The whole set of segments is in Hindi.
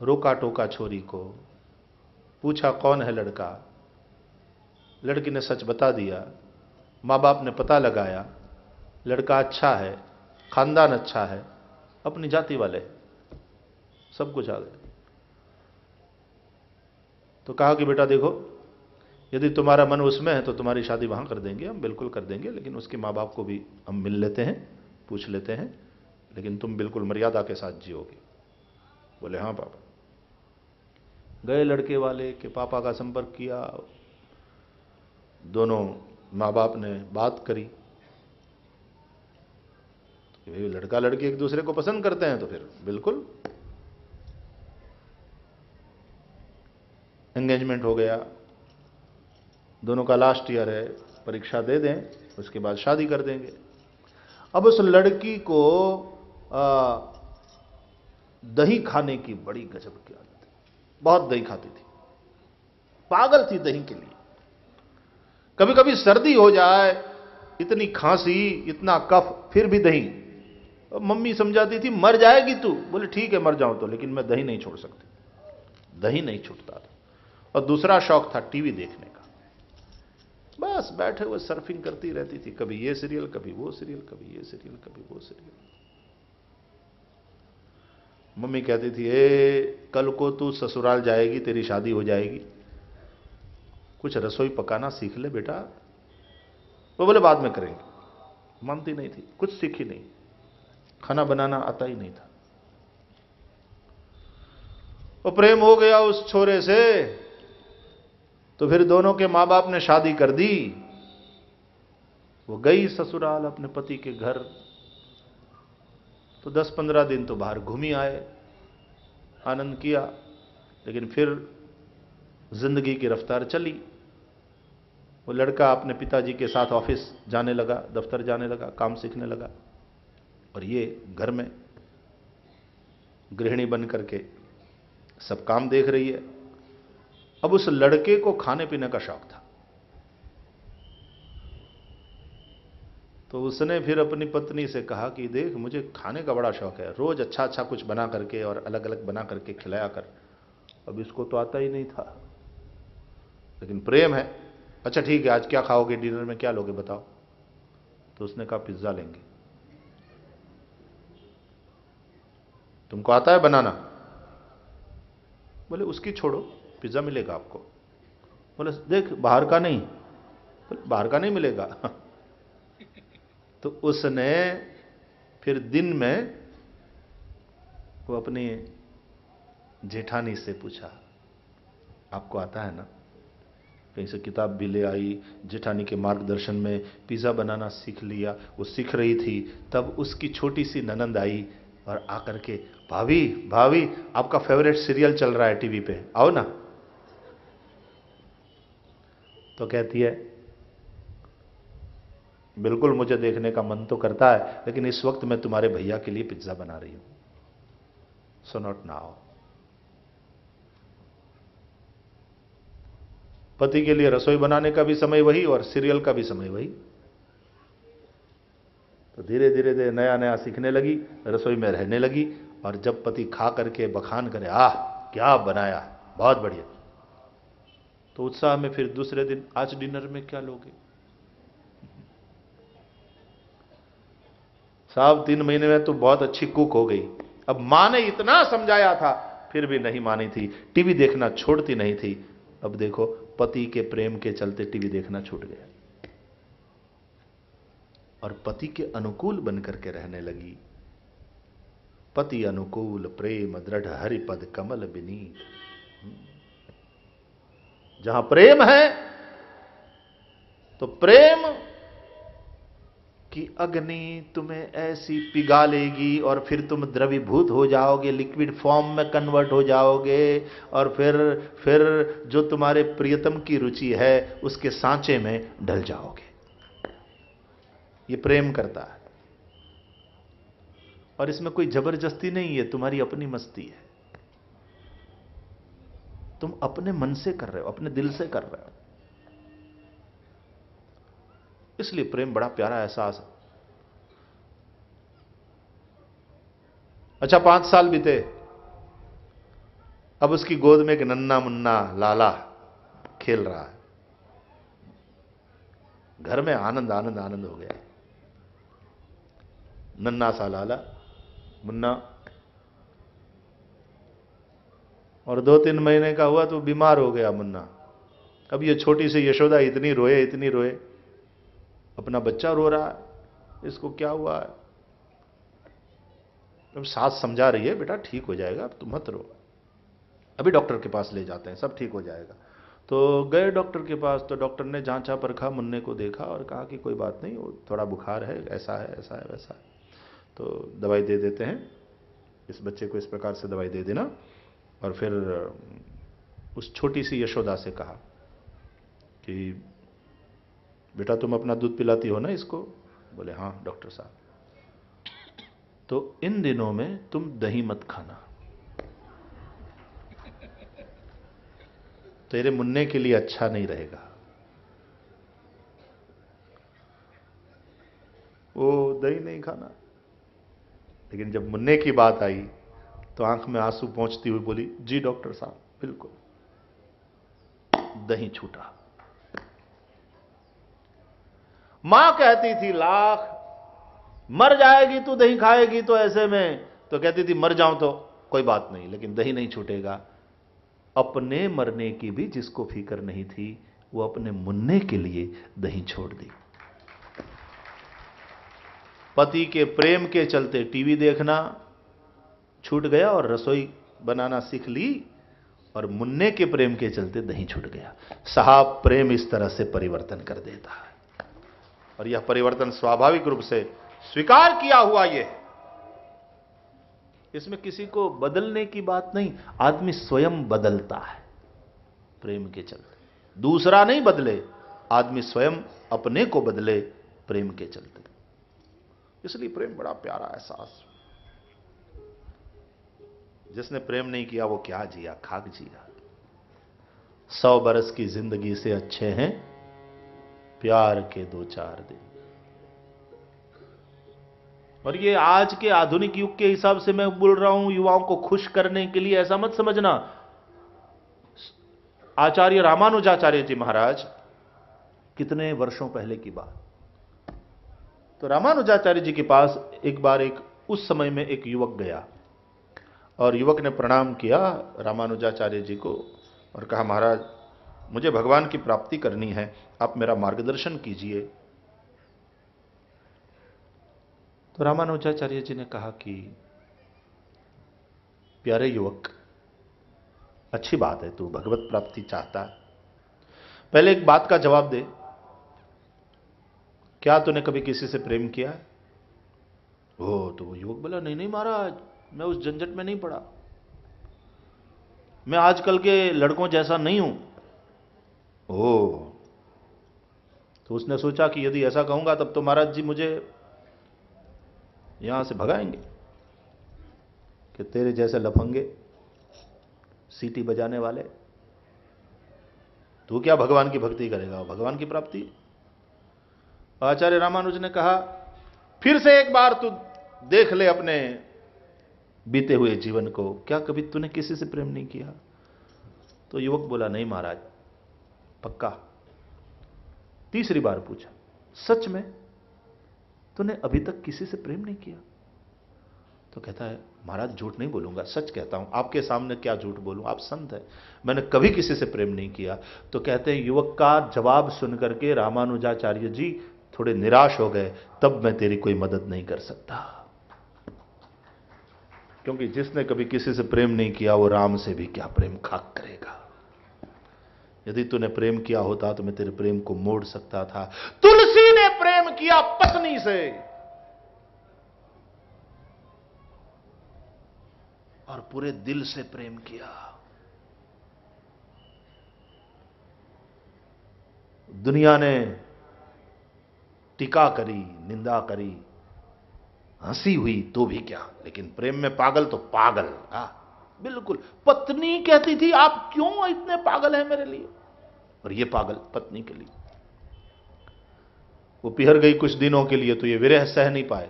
रोका टोका छोरी को, पूछा, कौन है लड़का? लड़की ने सच बता दिया माँ बाप ने पता लगाया, लड़का अच्छा है, खानदान अच्छा है, अपनी जाति वाले, सब कुछ आ गए। तो कहा कि, बेटा देखो, यदि तुम्हारा मन उसमें है तो तुम्हारी शादी वहाँ कर देंगे, हम बिल्कुल कर देंगे, लेकिन उसके माँ बाप को भी हम मिल लेते हैं, पूछ लेते हैं, लेकिन तुम बिल्कुल मर्यादा के साथ जियोगे। बोले हाँ पापा। गए लड़के वाले के पापा का संपर्क किया। दोनों माँ बाप ने बात करी। तो लड़का लड़की एक दूसरे को पसंद करते हैं तो फिर बिल्कुल एंगेजमेंट हो गया। दोनों का लास्ट ईयर है परीक्षा दे दें उसके बाद शादी कर देंगे। अब उस लड़की को आ, दही खाने की बड़ी गजब की आदत बहुत दही खाती थी। पागल थी दही के लिए। कभी कभी सर्दी हो जाए, इतनी खांसी, इतना कफ, फिर भी दही। मम्मी समझाती थी, मर जाएगी तू। बोले, ठीक है, मर जाऊँ तो लेकिन मैं दही नहीं छोड़ सकती। दही नहीं छूटता था। और दूसरा शौक था टीवी देखने का। बस बैठे हुए सर्फिंग करती रहती थी, कभी ये सीरियल कभी वो सीरियल कभी ये सीरियल कभी वो सीरियल मम्मी कहती थी, ए, कल को तू ससुराल जाएगी, तेरी शादी हो जाएगी। कुछ रसोई पकाना सीख ले बेटा। वो बोले, बाद में करेंगे। मानती नहीं थी, कुछ सीखी नहीं। खाना बनाना आता ही नहीं था। वो प्रेम हो गया उस छोरे से तो फिर दोनों के माँ बाप ने शादी कर दी। वो गई ससुराल अपने पति के घर। तो 10-15 दिन तो बाहर घूम ही आए, आनंद किया, लेकिन फिर ज़िंदगी की रफ्तार चली। वो लड़का अपने पिताजी के साथ ऑफ़िस जाने लगा, दफ्तर जाने लगा, काम सीखने लगा, और ये घर में गृहिणी बन करके सब काम देख रही है। अब उस लड़के को खाने पीने का शौक था। तो उसने फिर अपनी पत्नी से कहा कि देख, मुझे खाने का बड़ा शौक है। रोज अच्छा अच्छा कुछ बना करके और अलग अलग बना करके खिलाया कर। अब इसको तो आता ही नहीं था। लेकिन प्रेम है। अच्छा ठीक है, आज क्या खाओगे, डिनर में क्या लोगे, बताओ। तो उसने कहा, पिज्जा लेंगे। तुमको आता है बनाना? बोले, उसकी छोड़ो, पिज्जा मिलेगा आपको। बोले, देख, बाहर का नहीं। बाहर का नहीं मिलेगा। तो उसने फिर दिन में वो अपनी जेठानी से पूछा, आपको आता है ना? कहीं से किताब भी ले आई, जेठानी के मार्गदर्शन में पिज़्ज़ा बनाना सीख लिया, वो सीख रही थी, तब उसकी छोटी सी ननंद आई और आकर के, भाभी भाभी, आपका फेवरेट सीरियल चल रहा है टीवी पे, आओ ना। तो कहती है बिल्कुल मुझे देखने का मन तो करता है, लेकिन इस वक्त मैं तुम्हारे भैया के लिए पिज्जा बना रही हूँ। सो नॉट नाउ पति के लिए रसोई बनाने का भी समय वही और सीरियल का भी समय वही। तो धीरे धीरे धीरे नया नया सीखने लगी, रसोई में रहने लगी और जब पति खा करके बखान करे, आह, क्या बनाया? बहुत बढ़िया। तो उत्साह में फिर दूसरे दिन, आज डिनर में क्या लोगे? साहब, तीन महीने में तो बहुत अच्छी कुक हो गई। अब माँ ने इतना समझाया था, फिर भी नहीं मानी थी। टीवी देखना छोड़ती नहीं थी। अब देखो, पति के प्रेम के चलते टीवी देखना छूट गया। और पति के अनुकूल बनकर के रहने लगी। पति अनुकूल, प्रेम दृढ़, हरिपद, कमल बिनी जहाँ प्रेम है तो प्रेम की अग्नि तुम्हें ऐसी पिघा लेगी और फिर तुम द्रवीभूत हो जाओगे, लिक्विड फॉर्म में कन्वर्ट हो जाओगे और फिर फिर जो तुम्हारे प्रियतम की रुचि है, उसके सांचे में ढल जाओगे। ये प्रेम करता है। और इसमें कोई ज़बरदस्ती नहीं है, तुम्हारी अपनी मस्ती है। तुम अपने मन से कर रहे हो, अपने दिल से कर रहे हो। इसलिए प्रेम बड़ा प्यारा एहसास है। अच्छा पाँच साल बीते। अब उसकी गोद में एक नन्ना मुन्ना लाला खेल रहा है। घर में आनंद आनंद आनंद हो गया। नन्ना सा लाला, मुन्ना। और दो तीन महीने का हुआ तो बीमार हो गया मुन्ना। अब ये छोटी सी यशोदा इतनी रोए इतनी रोए। अपना बच्चा रो रहा है, इसको क्या हुआ? है अब सास समझा रही है, बेटा, ठीक हो जाएगा तुम मत रो। अभी डॉक्टर के पास ले जाते हैं, सब ठीक हो जाएगा। तो गए डॉक्टर के पास तो डॉक्टर ने जांचा, परखा, मुन्ने को देखा और कहा कि कोई बात नहीं, वो थोड़ा बुखार है, ऐसा है ऐसा है, वैसा है। तो दवाई दे देते हैं, इस बच्चे को इस प्रकार से दवाई दे देना और फिर उस छोटी सी यशोदा से कहा कि बेटा तुम अपना दूध पिलाती हो ना इसको? बोले हाँ डॉक्टर साहब। तो इन दिनों में तुम दही मत खाना। तेरे मुन्ने के लिए अच्छा नहीं रहेगा। वो दही नहीं खाना। लेकिन जब मुन्ने की बात आई तो आँख में आँसू पहुँचती हुई बोली, जी, डॉक्टर साहब, बिल्कुल। दही छूटा। माँ कहती थी, लाख, मर जाएगी तू, दही खाएगी तो ऐसे में। तो कहती थी, मर जाऊँ तो कोई बात नहीं, लेकिन दही नहीं छूटेगा। अपने मरने की भी जिसको फ़िक्र नहीं थी, वो अपने मुन्ने के लिए दही छोड़ दी। पति के प्रेम के चलते टीवी देखना छूट गया और रसोई बनाना सीख ली, और मुन्ने के प्रेम के चलते दही छूट गया। साहब प्रेम इस तरह से परिवर्तन कर देता है। और यह परिवर्तन स्वाभाविक रूप से स्वीकार किया हुआ यह इसमें किसी को बदलने की बात नहीं, आदमी स्वयं बदलता है, प्रेम के चलते। दूसरा नहीं बदले, आदमी स्वयं अपने को बदले, प्रेम के चलते। इसलिए प्रेम बड़ा प्यारा एहसास। जिसने प्रेम नहीं किया, वो क्या जिया, खाक जिया। सौ बरस की ज़िंदगी से अच्छे हैं प्यार के दो चार दिन। और ये आज के आधुनिक युग के हिसाब से मैं बोल रहा हूँ, युवाओं को खुश करने के लिए ऐसा मत समझना। आचार्य रामानुजाचार्य जी महाराज, कितने वर्षों पहले की बात। तो रामानुजाचार्य जी के पास एक बार एक, उस समय में एक युवक गया, और युवक ने प्रणाम किया रामानुजाचार्य जी को और कहा, महाराज मुझे भगवान की प्राप्ति करनी है, आप मेरा मार्गदर्शन कीजिए। तो रामानुजाचार्य जी ने कहा कि, प्यारे युवक, अच्छी बात है, तू भगवत प्राप्ति चाहता है। पहले एक बात का जवाब दे। क्या तूने कभी किसी से प्रेम किया हो? तो वो युवक बोला, नहीं नहीं महाराज, मैं उस झंझट में नहीं पड़ा। मैं आजकल के लड़कों जैसा नहीं हूँ। ओ। तो उसने सोचा कि यदि ऐसा कहूँगा, तब तो महाराज जी मुझे यहाँ से भगाएँगे, कि तेरे जैसे लफंगे सीटी बजाने वाले, तू क्या भगवान की भक्ति करेगा? भगवान की प्राप्ति। आचार्य रामानुज ने कहा, फिर से एक बार तू देख ले अपने बीते हुए जीवन को। क्या कभी तूने किसी से प्रेम नहीं किया? तो युवक बोला, नहीं महाराज पक्का। तीसरी बार पूछा, सच में तूने अभी तक किसी से प्रेम नहीं किया? तो कहता है, महाराज, झूठ नहीं बोलूँगा, सच कहता हूँ। आपके सामने क्या झूठ बोलूँ? आप संत है। मैंने कभी किसी से प्रेम नहीं किया। तो कहते हैं, युवक का जवाब सुनकर के रामानुजाचार्य जी थोड़े निराश हो गए, तब मैं तेरी कोई मदद नहीं कर सकता। क्योंकि जिसने कभी किसी से प्रेम नहीं किया, वो राम से भी क्या प्रेम खाक करेगा? यदि तूने प्रेम किया होता तो मैं तेरे प्रेम को मोड़ सकता था। तुलसी ने प्रेम किया पत्नी से। और पूरे दिल से प्रेम किया। दुनिया ने टीका करी, निंदा करी। हँसी हुई तो भी क्या, लेकिन प्रेम में पागल तो पागल, हा। बिल्कुल। पत्नी कहती थी, आप क्यों इतने पागल हैं मेरे लिए? और ये पागल पत्नी के लिए। वो पिहर गई कुछ दिनों के लिए तो ये विरह सह नहीं पाए।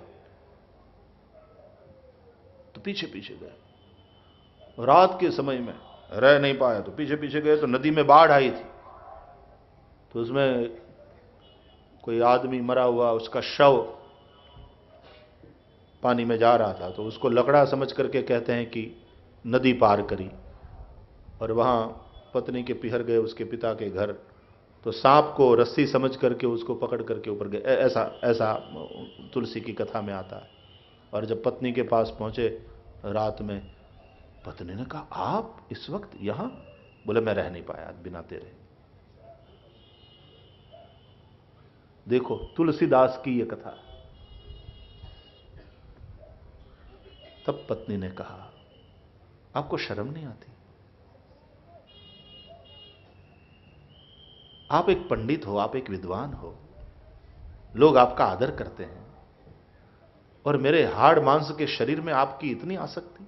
तो पीछे पीछे गए। रात के समय में रह नहीं पाया तो पीछे पीछे गए तो नदी में बाढ़ आई थी। तो उसमें कोई आदमी मरा हुआ, उसका शव पानी में जा रहा था तो उसको लकड़ा समझ करके कहते हैं कि नदी पार करी और वहाँ पत्नी के पिहर गए उसके पिता के घर। तो सांप को रस्सी समझ करके उसको पकड़ करके ऊपर गए। ऐसा ऐसा तुलसी की कथा में आता है। और जब पत्नी के पास पहुँचे रात में, पत्नी ने कहा, आप इस वक्त यहाँ? बोले, मैं रह नहीं पाया बिना तेरे। देखो, तुलसीदास की यह कथा तब पत्नी ने कहा आपको शर्म नहीं आती? आप एक पंडित हो, आप एक विद्वान हो, लोग आपका आदर करते हैं और मेरे हार्ड मांस के शरीर में आपकी इतनी आसक्ति?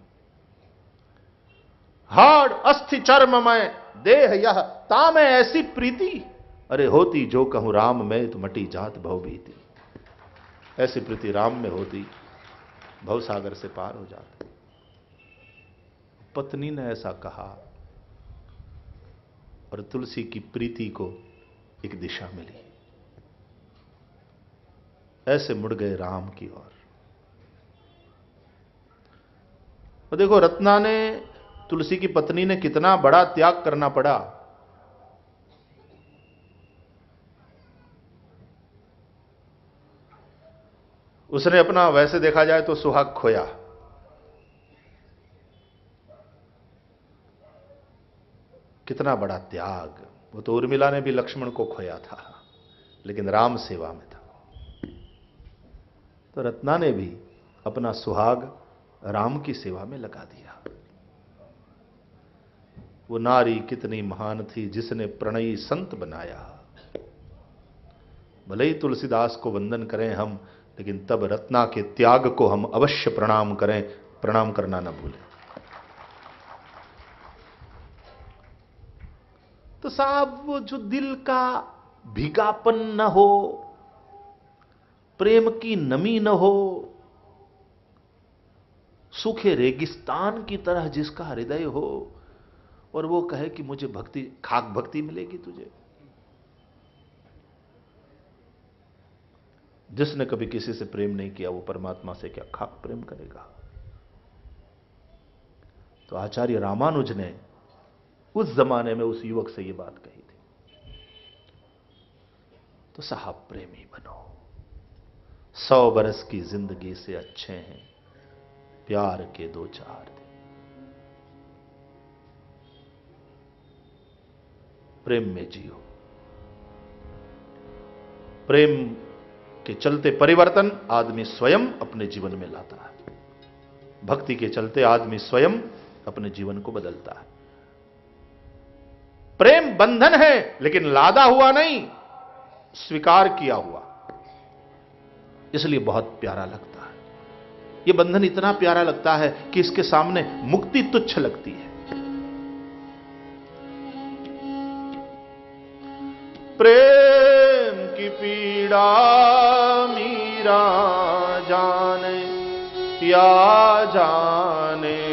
हार्ड अस्थि चर्ममय देह यह ताम ऐसी प्रीति। अरे होती जो कहूँ राम में तो मटी जात भव भीती। ऐसी प्रीति राम में होती, भवसागर से पार हो जाते। पत्नी ने ऐसा कहा और तुलसी की प्रीति को एक दिशा मिली। ऐसे मुड़ गए राम की ओर। और देखो, रत्ना ने, तुलसी की पत्नी ने कितना बड़ा त्याग करना पड़ा। उसने अपना, वैसे देखा जाए तो सुहाग खोया। कितना बड़ा त्याग। वो तो उर्मिला ने भी लक्ष्मण को खोया था, लेकिन राम सेवा में था। तो रत्ना ने भी अपना सुहाग राम की सेवा में लगा दिया। वो नारी कितनी महान थी, जिसने प्रणयी संत बनाया। भले ही तुलसीदास को वंदन करें हम, लेकिन तब रत्ना के त्याग को हम अवश्य प्रणाम करें। प्रणाम करना ना भूलें। तो साहब, वो जो दिल का भीगापन न हो, प्रेम की नमी न हो, सूखे रेगिस्तान की तरह जिसका हृदय हो, और वो कहे कि मुझे भक्ति, खाक भक्ति मिलेगी तुझे। जिसने कभी किसी से प्रेम नहीं किया, वो परमात्मा से क्या खाक प्रेम करेगा? तो आचार्य रामानुज ने उस जमाने में उस युवक से ये बात कही थी। तो साहब प्रेमी बनो। सौ बरस की ज़िंदगी से अच्छे हैं, प्यार के दो चार दिन। प्रेम में जियो। प्रेम के चलते परिवर्तन आदमी स्वयं अपने जीवन में लाता है। भक्ति के चलते आदमी स्वयं अपने जीवन को बदलता है। प्रेम बंधन है, लेकिन लादा हुआ नहीं, स्वीकार किया हुआ। इसलिए बहुत प्यारा लगता है। यह बंधन इतना प्यारा लगता है कि इसके सामने मुक्ति तुच्छ लगती है। प्रेम की पीड़ा मीरा जाने, या जाने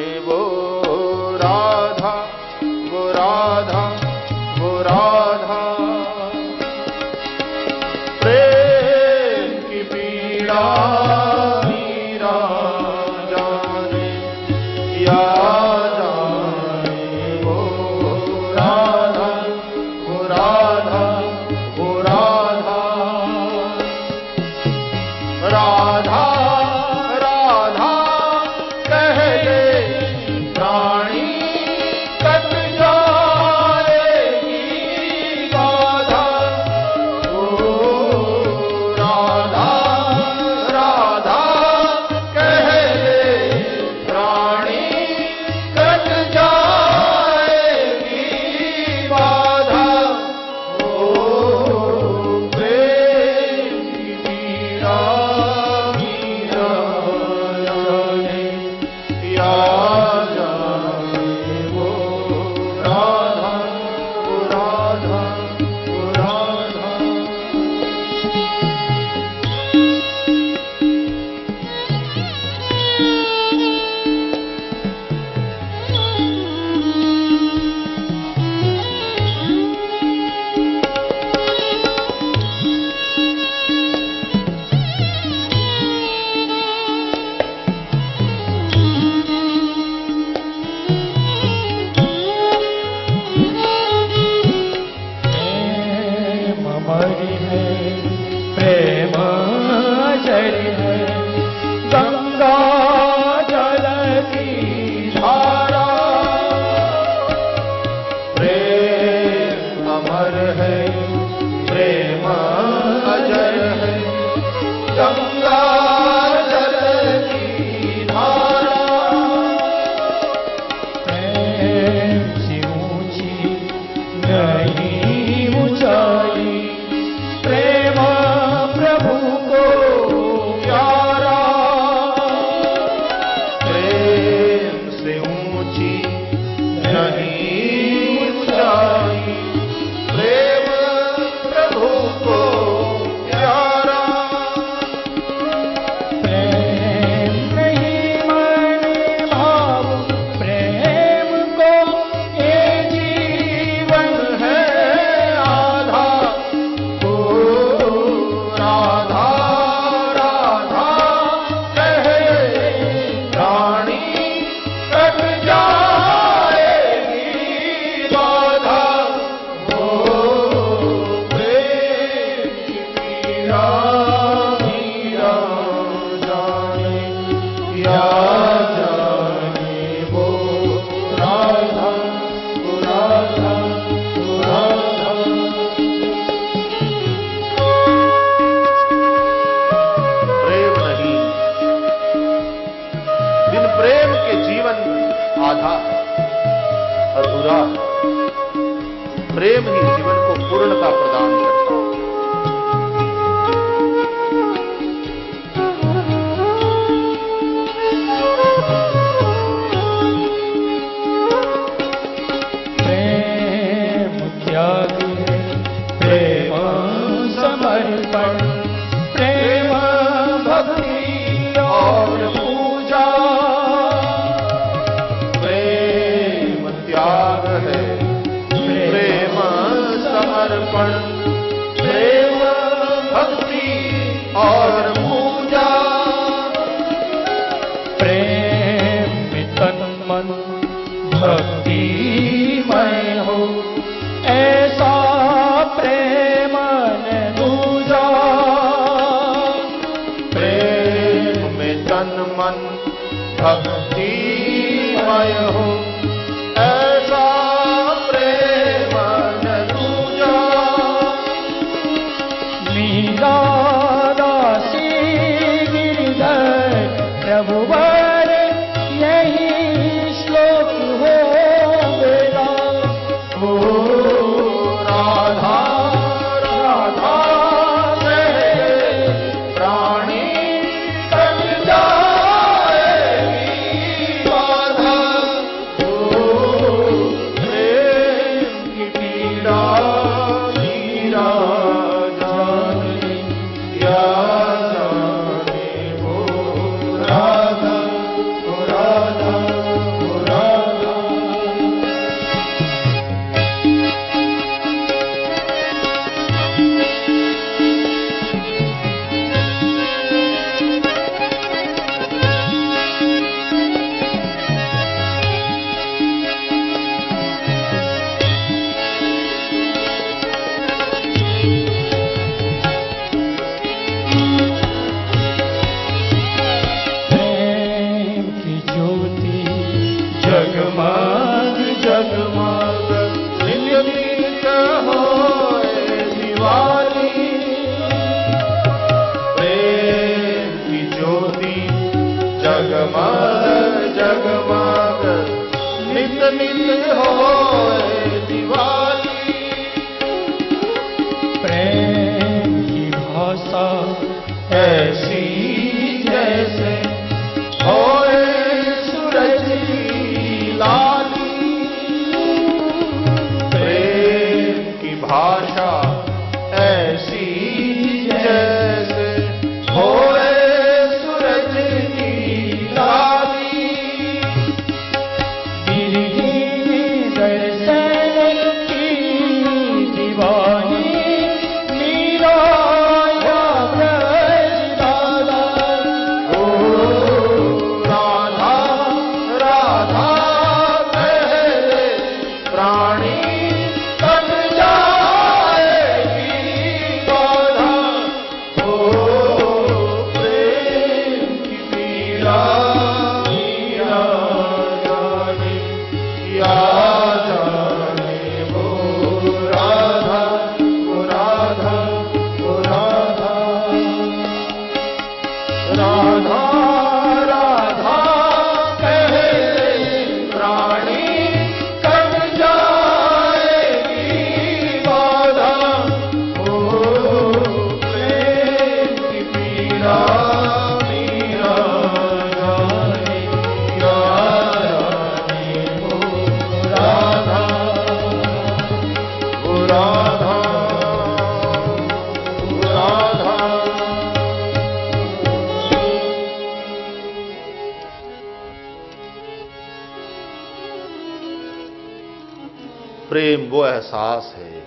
एहसास है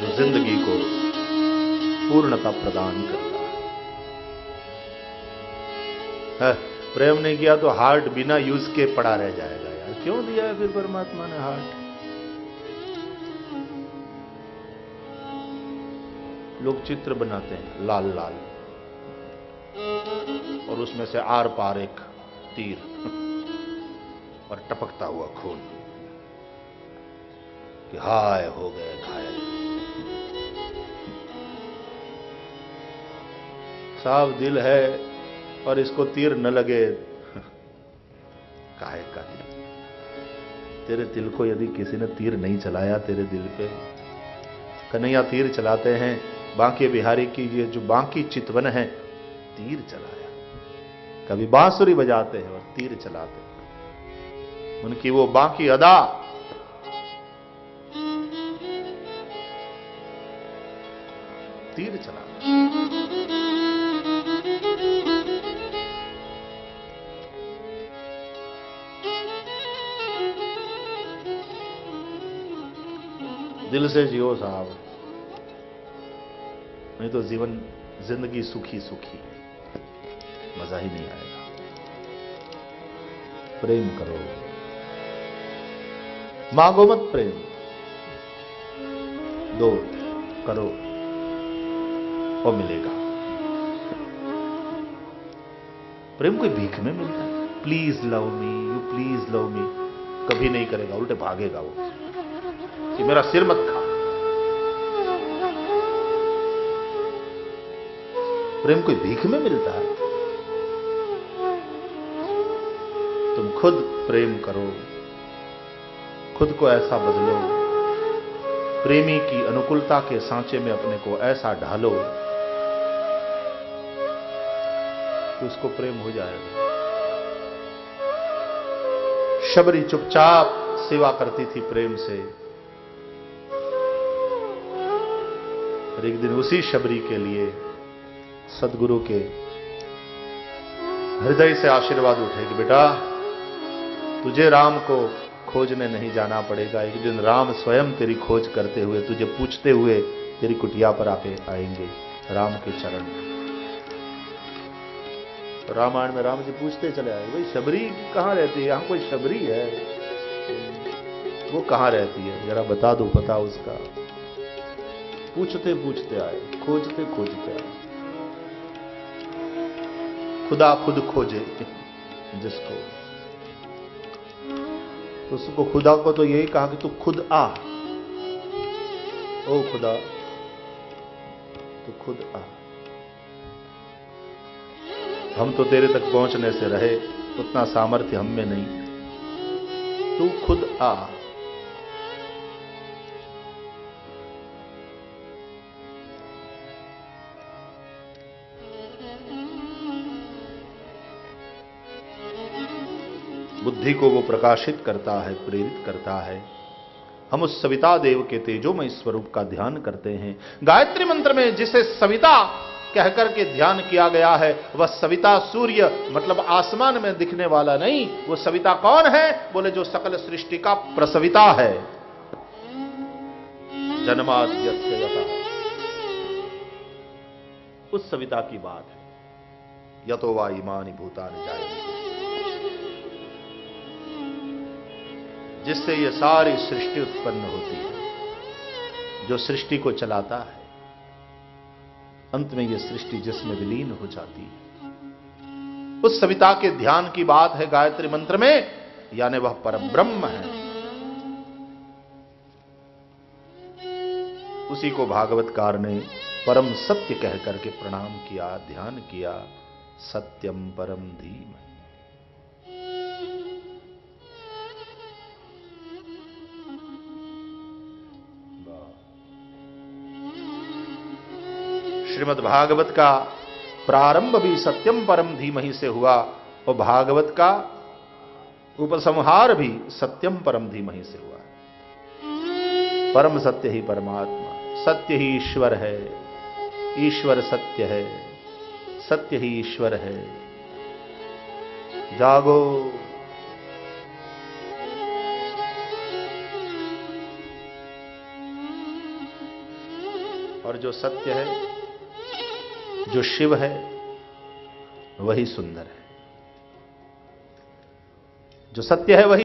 जो ज़िंदगी को पूर्णता प्रदान करता है। हाँ, प्रेम ने किया तो हार्ट बिना यूज़ के पड़ा रह जाएगा यार। क्यों दिया है फिर परमात्मा ने हार्ट? लोग चित्र बनाते हैं, लाल लाल। और उसमें से आर पार एक तीर। और टपकता हुआ खून। कि हाय, हो गए घायल। साफ़ दिल है और इसको तीर न लगे। काहे का दिल? तेरे दिल को यदि किसी ने तीर नहीं चलाया तेरे दिल पे, कन्हैया तीर चलाते हैं, बांके बिहारी की ये जो बांकी चितवन है, तीर चलाया। कभी बांसुरी बजाते हैं और तीर चलाते हैं। उनकी वो बांकी अदा तीर चलाते दिल से जियो साहब, नहीं तो जीवन ज़िंदगी सुखी सुखी है। मज़ा ही नहीं आएगा। प्रेम करो। मांगो मत प्रेम। दो, करो। और मिलेगा। प्रेम कोई भीख में मिलता। है please love me you please love me कभी नहीं करेगा, उल्टे भागेगा वो। कि मेरा सिर मत खा। प्रेम कोई भीख में मिलता। है तुम खुद प्रेम करो। खुद को ऐसा बदलो। प्रेमी की अनुकूलता के सांचे में अपने को ऐसा ढालो। कि उसको प्रेम हो जाएगा शबरी चुपचाप सेवा करती थी प्रेम से। और एक दिन उसी शबरी के लिए सदगुरु के हृदय से आशीर्वाद उठे कि बेटा, तुझे राम को खोजने नहीं जाना पड़ेगा। एक दिन राम स्वयं तेरी खोज करते हुए, तुझे पूछते हुए तेरी कुटिया पर आके आएँगे, राम के चरण रामायण में राम जी पूछते चले आए, भाई, शबरी कहाँ रहती है? यहाँ कोई शबरी है? वो कहाँ रहती है? जरा बता दो, पता उसका. पूछते पूछते आए, खोजते खोजते आए। खुदा खुद खोजे जिसको। तो उसको खुदा को तो यही कहा कि तू खुद आ। ओ खुदा, तू खुद आ। हम तो तेरे तक पहुँचने से रहे, उतना सामर्थ्य हम में नहीं। तू खुद आ। बुद्धि को वो प्रकाशित करता है, प्रेरित करता है। हम उस सविता देव के तेजोमय स्वरूप का ध्यान करते हैं। गायत्री मंत्र में जिसे सविता कहकर के ध्यान किया गया है, वह सविता सूर्य मतलब आसमान में दिखने वाला नहीं, वो सविता कौन है? बोले, जो सकल सृष्टि का प्रसविता है। जन्माद्यस्य यथा। उस सविता की बात है। यतो वा इमानी भूतानि जाए जिससे ये सारी सृष्टि उत्पन्न होती है, जो सृष्टि को चलाता है। अंत में यह सृष्टि जिसमें विलीन हो जाती है। उस सविता के ध्यान की बात है गायत्री मंत्र में, यानी वह परम ब्रह्म है। उसी को भागवतकार ने परम सत्य कहकर के प्रणाम किया, ध्यान किया, सत्यम परम धीम श्रीमद् भागवत का प्रारंभ भी सत्यम परम धीमहि से हुआ और भागवत का उपसंहार भी सत्यम परम धीमहि से हुआ। परम सत्य ही परमात्मा, सत्य ही ईश्वर है। ईश्वर सत्य है, सत्य ही ईश्वर है। जागो। और जो सत्य है जो शिव है वही सुंदर है। जो सत्य है वही